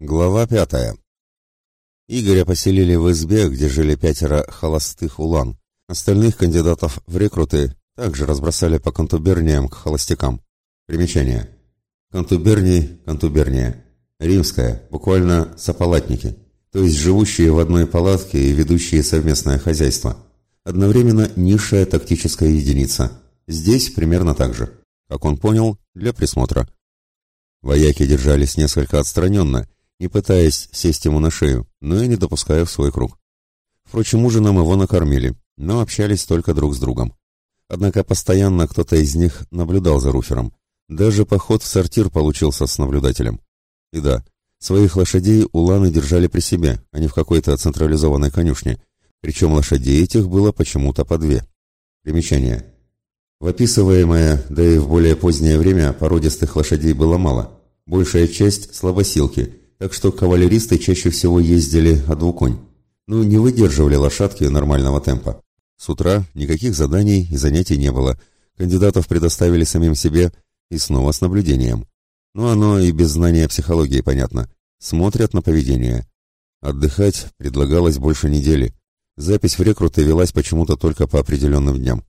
Глава пятая. Игоря поселили в избе, где жили пятеро холостых улан. Остальных кандидатов в рекруты также разбросали по контуберниям к холостякам. Примечание. Контуберний, контуберния. Римская, буквально сопалатники, то есть живущие в одной палатке и ведущие совместное хозяйство. Одновременно низшая тактическая единица. Здесь примерно так же. Как он понял, для присмотра. Вояки держались несколько отстраненно – не пытаясь сесть ему на шею, но и не допуская в свой круг. Впрочем, ужином его накормили, но общались только друг с другом. Однако постоянно кто-то из них наблюдал за Руфером. Даже поход в сортир получился с наблюдателем. И да, своих лошадей уланы держали при себе, а не в какой-то централизованной конюшне, причем лошадей этих было почему-то по две. Примечание. В описываемое, да и в более позднее время породистых лошадей было мало. Большая часть – слабосилки – так что кавалеристы чаще всего ездили одвуконь. Ну, не выдерживали лошадки нормального темпа. С утра никаких заданий и занятий не было. Кандидатов предоставили самим себе и снова с наблюдением. Ну, оно и без знания психологии понятно. Смотрят на поведение. Отдыхать предлагалось больше недели. Запись в рекруты велась почему-то только по определенным дням.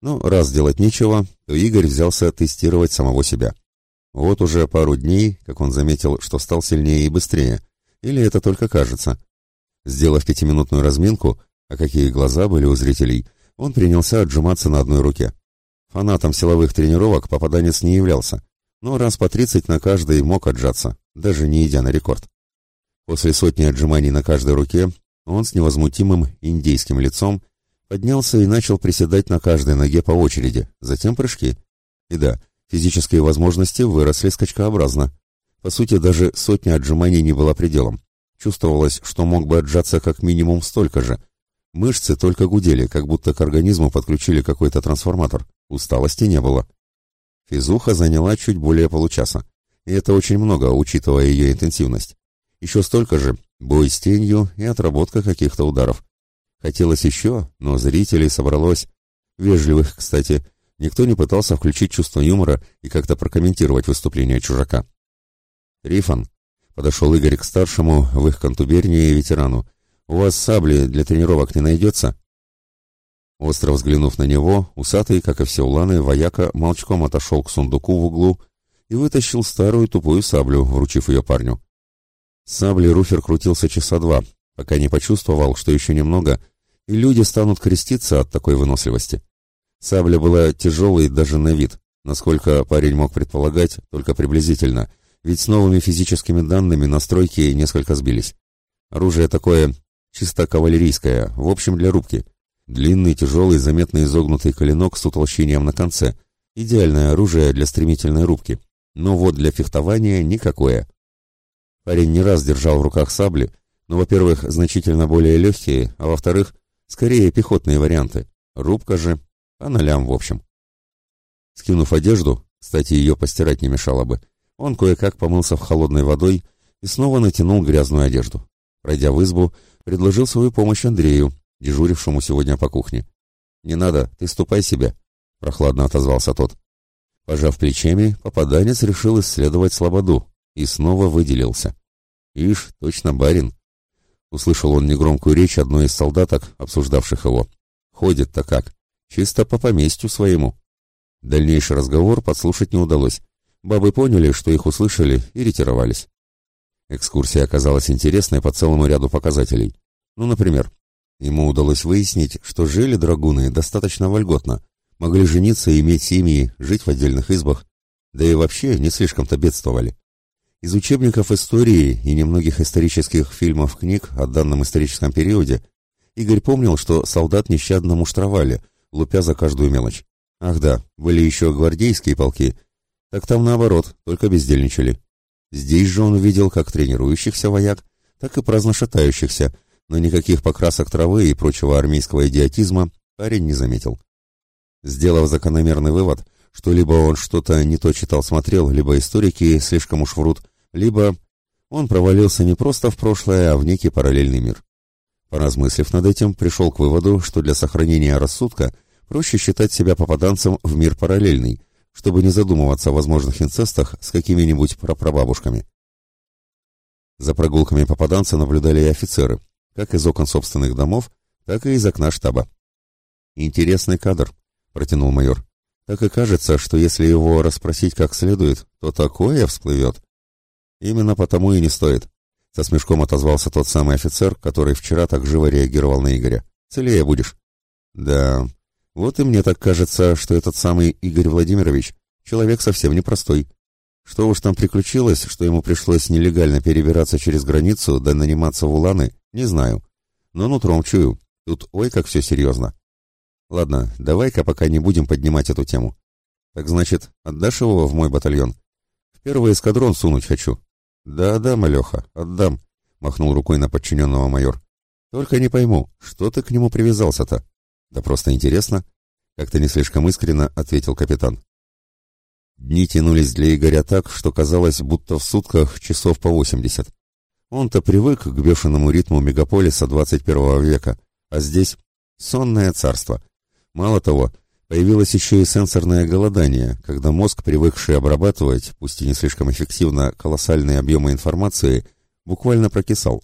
Ну, раз делать нечего, то Игорь взялся тестировать самого себя. Вот уже пару дней, как он заметил, что стал сильнее и быстрее. Или это только кажется. Сделав пятиминутную разминку, а какие глаза были у зрителей, он принялся отжиматься на одной руке. Фанатом силовых тренировок попаданец не являлся, но раз по тридцать на каждой мог отжаться, даже не идя на рекорд. После сотни отжиманий на каждой руке он с невозмутимым индейским лицом поднялся и начал приседать на каждой ноге по очереди, затем прыжки. И да, Физические возможности выросли скачкообразно. По сути, даже сотня отжиманий не была пределом. Чувствовалось, что мог бы отжаться как минимум столько же. Мышцы только гудели, как будто к организму подключили какой-то трансформатор. Усталости не было. Физуха заняла чуть более получаса. И это очень много, учитывая ее интенсивность. Еще столько же бой с тенью и отработка каких-то ударов. Хотелось еще, но зрителей собралось. Вежливых, кстати, Никто не пытался включить чувство юмора и как-то прокомментировать выступление чужака. «Рифан», — подошел Игорь к старшему в их контубернии ветерану, — «у вас сабли для тренировок не найдется?» Остро взглянув на него, усатый, как и все уланы, вояка молчком отошел к сундуку в углу и вытащил старую тупую саблю, вручив ее парню. Сабли Руфер крутился часа два, пока не почувствовал, что еще немного, и люди станут креститься от такой выносливости. Сабля была тяжелой даже на вид, насколько парень мог предполагать, только приблизительно, ведь с новыми физическими данными настройки несколько сбились. Оружие такое чисто кавалерийское, в общем для рубки. Длинный, тяжелый, заметно изогнутый коленок с утолщением на конце. Идеальное оружие для стремительной рубки. Но вот для фехтования никакое. Парень не раз держал в руках сабли, но, во-первых, значительно более легкие, а во-вторых, скорее пехотные варианты. Рубка же по нолям в общем. Скинув одежду, кстати, ее постирать не мешало бы, он кое-как помылся в холодной водой и снова натянул грязную одежду. Пройдя в избу, предложил свою помощь Андрею, дежурившему сегодня по кухне. «Не надо, ты ступай себе», — прохладно отозвался тот. Пожав плечами, попаданец решил исследовать слободу и снова выделился. «Ишь, точно барин!» Услышал он негромкую речь одной из солдаток, обсуждавших его. «Ходит-то как!» Чисто по поместью своему. Дальнейший разговор подслушать не удалось. Бабы поняли, что их услышали, и ретировались. Экскурсия оказалась интересной по целому ряду показателей. Ну, например, ему удалось выяснить, что жили драгуны достаточно вольготно, могли жениться и иметь семьи, жить в отдельных избах, да и вообще не слишком-то бедствовали. Из учебников истории и немногих исторических фильмов книг о данном историческом периоде Игорь помнил, что солдат нещадно муштровали – лупя за каждую мелочь. Ах да, были еще гвардейские полки. Так там наоборот, только бездельничали. Здесь же он увидел как тренирующихся вояк, так и праздно шатающихся, но никаких покрасок травы и прочего армейского идиотизма парень не заметил. Сделав закономерный вывод, что либо он что-то не то читал-смотрел, либо историки слишком уж врут, либо он провалился не просто в прошлое, а в некий параллельный мир. Поразмыслив над этим, пришел к выводу, что для сохранения рассудка проще считать себя попаданцем в мир параллельный, чтобы не задумываться о возможных инцестах с какими-нибудь прапрабабушками. За прогулками попаданца наблюдали и офицеры, как из окон собственных домов, так и из окна штаба. «Интересный кадр», — протянул майор. «Так и кажется, что если его расспросить как следует, то такое всплывет». «Именно потому и не стоит», — со смешком отозвался тот самый офицер, который вчера так живо реагировал на Игоря. «Целее будешь». «Да, вот и мне так кажется, что этот самый Игорь Владимирович человек совсем непростой. Что уж там приключилось, что ему пришлось нелегально перебираться через границу да наниматься в Уланы, не знаю. Но нутром чую, тут ой как все серьезно. Ладно, давай-ка пока не будем поднимать эту тему. Так значит, отдашь его в мой батальон? В первый эскадрон сунуть хочу. Да-да, малеха, отдам, махнул рукой на подчиненного майор. Только не пойму, что ты к нему привязался-то? Да просто интересно. Как-то не слишком искренно ответил капитан. Дни тянулись для Игоря так, что казалось, будто в сутках часов по восемьдесят. Он-то привык к бешеному ритму мегаполиса 21 века, а здесь сонное царство. Мало того, появилось еще и сенсорное голодание, когда мозг, привыкший обрабатывать, пусть и не слишком эффективно, колоссальные объемы информации, буквально прокисал.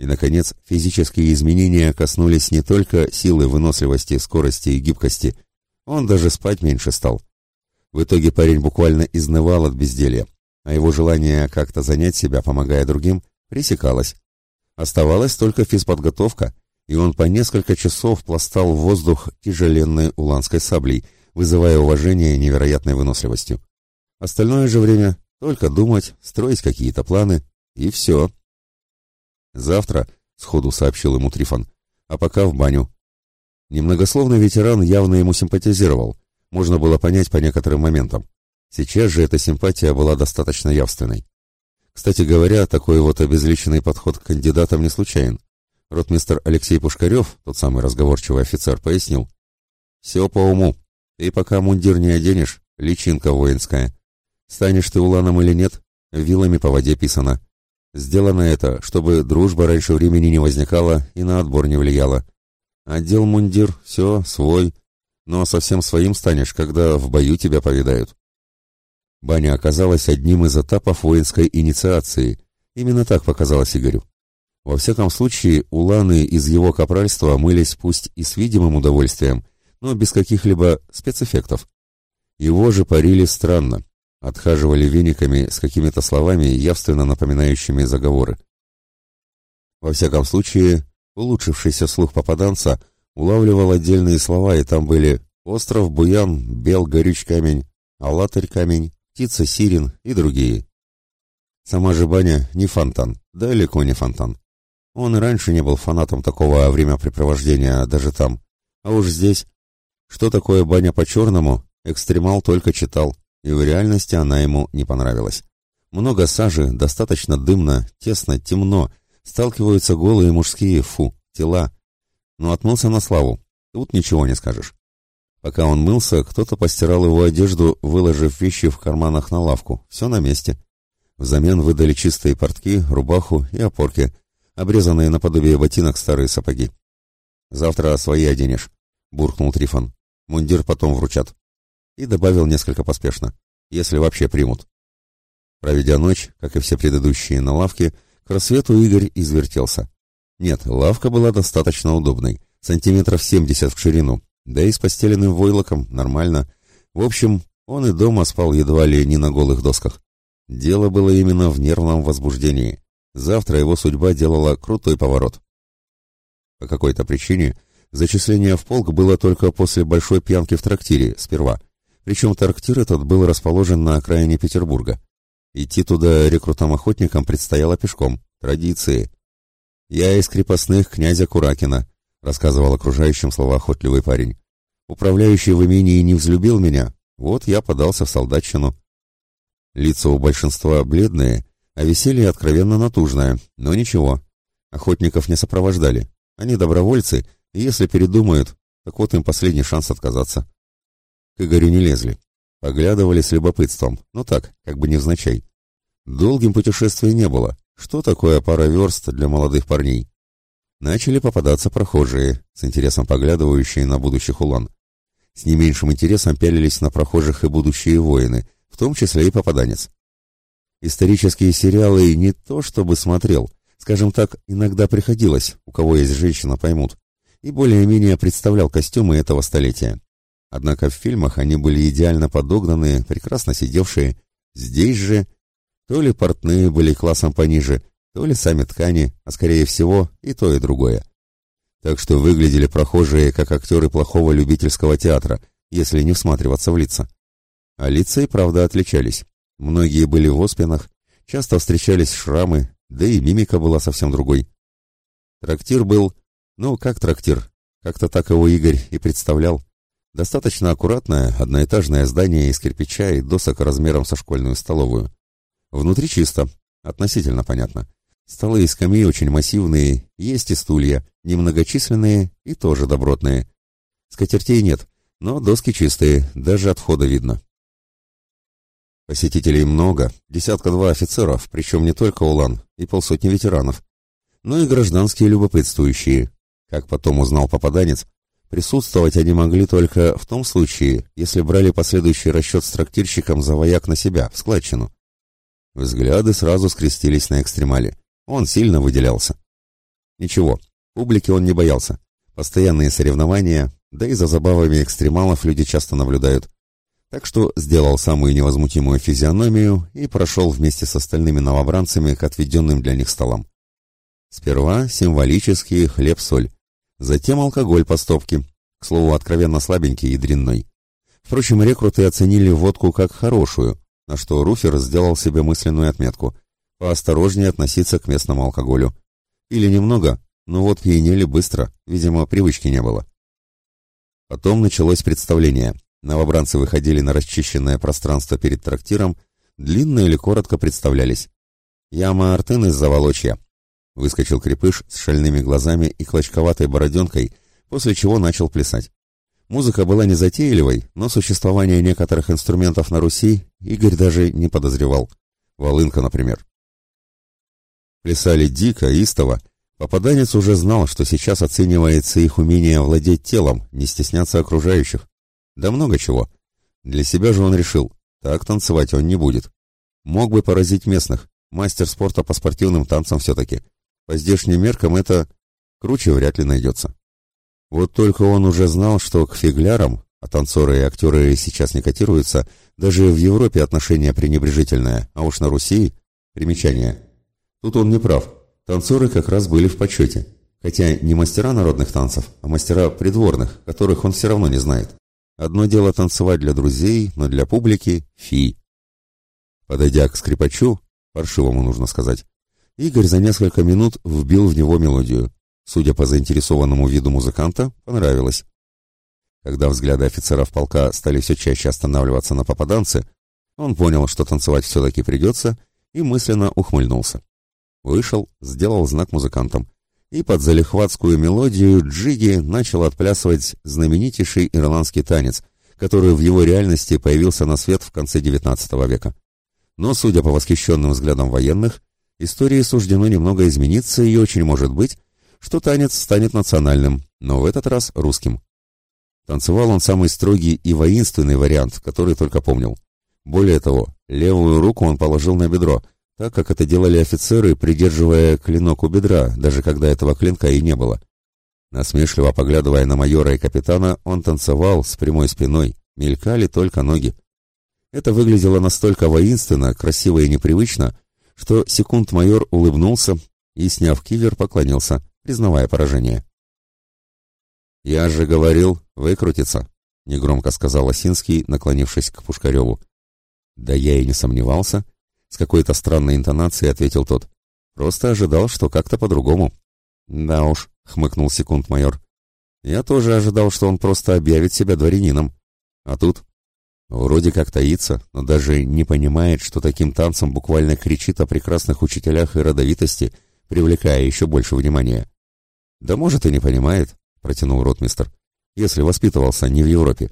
И, наконец, физические изменения коснулись не только силы, выносливости, скорости и гибкости. Он даже спать меньше стал. В итоге парень буквально изнывал от безделья, а его желание как-то занять себя, помогая другим, пресекалось. Оставалась только физподготовка, и он по несколько часов пластал в воздух тяжеленной уланской саблей, вызывая уважение невероятной выносливостью. Остальное же время только думать, строить какие-то планы, и все. «Завтра», — сходу сообщил ему Трифон, — «а пока в баню». Немногословный ветеран явно ему симпатизировал, можно было понять по некоторым моментам. Сейчас же эта симпатия была достаточно явственной. Кстати говоря, такой вот обезличенный подход к кандидатам не случайен. Ротмистер Алексей Пушкарев, тот самый разговорчивый офицер, пояснил. «Все по уму. Ты пока мундир не оденешь, личинка воинская. Станешь ты уланом или нет, вилами по воде писано. Сделано это, чтобы дружба раньше времени не возникала и на отбор не влияла. Отдел мундир, все, свой. Но совсем своим станешь, когда в бою тебя повидают. Баня оказалась одним из этапов воинской инициации. Именно так показалось Игорю. Во всяком случае, уланы из его капральства мылись пусть и с видимым удовольствием, но без каких-либо спецэффектов. Его же парили странно, отхаживали вениками с какими-то словами, явственно напоминающими заговоры. Во всяком случае, улучшившийся слух попаданца улавливал отдельные слова, и там были «Остров Буян», «Бел горюч камень», «Алатырь камень», «Птица Сирин» и другие. Сама же баня не фонтан, далеко не фонтан. Он и раньше не был фанатом такого времяпрепровождения, даже там. А уж здесь... Что такое баня по-черному, экстремал только читал, и в реальности она ему не понравилась. Много сажи, достаточно дымно, тесно, темно, сталкиваются голые мужские, фу, тела. Но отмылся на славу, тут ничего не скажешь. Пока он мылся, кто-то постирал его одежду, выложив вещи в карманах на лавку. Все на месте. Взамен выдали чистые портки, рубаху и опорки, обрезанные наподобие ботинок старые сапоги. «Завтра свои оденешь», — буркнул Трифон. «Мундир потом вручат» и добавил несколько поспешно, если вообще примут. Проведя ночь, как и все предыдущие на лавке, к рассвету Игорь извертелся. Нет, лавка была достаточно удобной, сантиметров семьдесят в ширину, да и с постеленным войлоком нормально. В общем, он и дома спал едва ли не на голых досках. Дело было именно в нервном возбуждении. Завтра его судьба делала крутой поворот. По какой-то причине зачисление в полк было только после большой пьянки в трактире сперва, причем трактир этот был расположен на окраине Петербурга. Идти туда рекрутам-охотникам предстояло пешком. Традиции. «Я из крепостных князя Куракина», — рассказывал окружающим слова охотливый парень. «Управляющий в имении не взлюбил меня, вот я подался в солдатчину». Лица у большинства бледные, а веселье откровенно натужное, но ничего. Охотников не сопровождали. Они добровольцы, и если передумают, так вот им последний шанс отказаться. Игорю не лезли. Поглядывали с любопытством, но так, как бы невзначай. Долгим путешествия не было. Что такое пара верст для молодых парней? Начали попадаться прохожие, с интересом поглядывающие на будущих улан. С не меньшим интересом пялились на прохожих и будущие воины, в том числе и попаданец. Исторические сериалы не то чтобы смотрел, скажем так, иногда приходилось, у кого есть женщина, поймут, и более-менее представлял костюмы этого столетия. Однако в фильмах они были идеально подогнаны, прекрасно сидевшие. Здесь же то ли портные были классом пониже, то ли сами ткани, а скорее всего и то, и другое. Так что выглядели прохожие как актеры плохого любительского театра, если не всматриваться в лица. А лица и правда отличались. Многие были в оспинах, часто встречались шрамы, да и мимика была совсем другой. Трактир был, ну, как трактир, как-то так его Игорь и представлял. Достаточно аккуратное, одноэтажное здание из кирпича и досок размером со школьную столовую. Внутри чисто, относительно понятно. Столы и скамьи очень массивные, есть и стулья, немногочисленные и тоже добротные. Скатертей нет, но доски чистые, даже отхода видно. Посетителей много, десятка-два офицеров, причем не только улан, и полсотни ветеранов, но и гражданские любопытствующие. Как потом узнал попаданец, присутствовать они могли только в том случае, если брали последующий расчет с трактирщиком за вояк на себя, в складчину. Взгляды сразу скрестились на экстремале. Он сильно выделялся. Ничего, публики он не боялся. Постоянные соревнования, да и за забавами экстремалов люди часто наблюдают так что сделал самую невозмутимую физиономию и прошел вместе с остальными новобранцами к отведенным для них столам. Сперва символический хлеб-соль, затем алкоголь по стопке, к слову, откровенно слабенький и дрянной. Впрочем, рекруты оценили водку как хорошую, на что Руфер сделал себе мысленную отметку – поосторожнее относиться к местному алкоголю. Или немного, но вот пьянели быстро, видимо, привычки не было. Потом началось представление – Новобранцы выходили на расчищенное пространство перед трактиром, длинно или коротко представлялись. «Яма Артын из Заволочья», — выскочил крепыш с шальными глазами и клочковатой бороденкой, после чего начал плясать. Музыка была не затейливой, но существование некоторых инструментов на Руси Игорь даже не подозревал. Волынка, например. Плясали дико, истово. Попаданец уже знал, что сейчас оценивается их умение владеть телом, не стесняться окружающих. Да много чего. Для себя же он решил, так танцевать он не будет. Мог бы поразить местных, мастер спорта по спортивным танцам все-таки. По здешним меркам это круче вряд ли найдется. Вот только он уже знал, что к фиглярам, а танцоры и актеры сейчас не котируются, даже в Европе отношение пренебрежительное, а уж на Руси примечание. Тут он не прав. Танцоры как раз были в почете. Хотя не мастера народных танцев, а мастера придворных, которых он все равно не знает. Одно дело танцевать для друзей, но для публики — фи. Подойдя к скрипачу, паршивому нужно сказать, Игорь за несколько минут вбил в него мелодию. Судя по заинтересованному виду музыканта, понравилось. Когда взгляды офицеров полка стали все чаще останавливаться на попаданце, он понял, что танцевать все-таки придется, и мысленно ухмыльнулся. Вышел, сделал знак музыкантам и под залихватскую мелодию Джиги начал отплясывать знаменитейший ирландский танец, который в его реальности появился на свет в конце XIX века. Но, судя по восхищенным взглядам военных, истории суждено немного измениться и очень может быть, что танец станет национальным, но в этот раз русским. Танцевал он самый строгий и воинственный вариант, который только помнил. Более того, левую руку он положил на бедро – так как это делали офицеры, придерживая клинок у бедра, даже когда этого клинка и не было. Насмешливо поглядывая на майора и капитана, он танцевал с прямой спиной, мелькали только ноги. Это выглядело настолько воинственно, красиво и непривычно, что секунд-майор улыбнулся и, сняв кивер, поклонился, признавая поражение. «Я же говорил, выкрутиться», — негромко сказал Осинский, наклонившись к Пушкареву. «Да я и не сомневался», с какой-то странной интонацией ответил тот. Просто ожидал, что как-то по-другому. Да уж, хмыкнул секунд-майор. Я тоже ожидал, что он просто объявит себя дворянином. А тут вроде как таится, но даже не понимает, что таким танцем буквально кричит о прекрасных учителях и родовитости, привлекая еще больше внимания. Да может и не понимает, протянул ротмистер, если воспитывался не в Европе.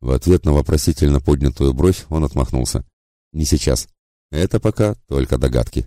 В ответ на вопросительно поднятую бровь он отмахнулся. Не сейчас. Это пока только догадки.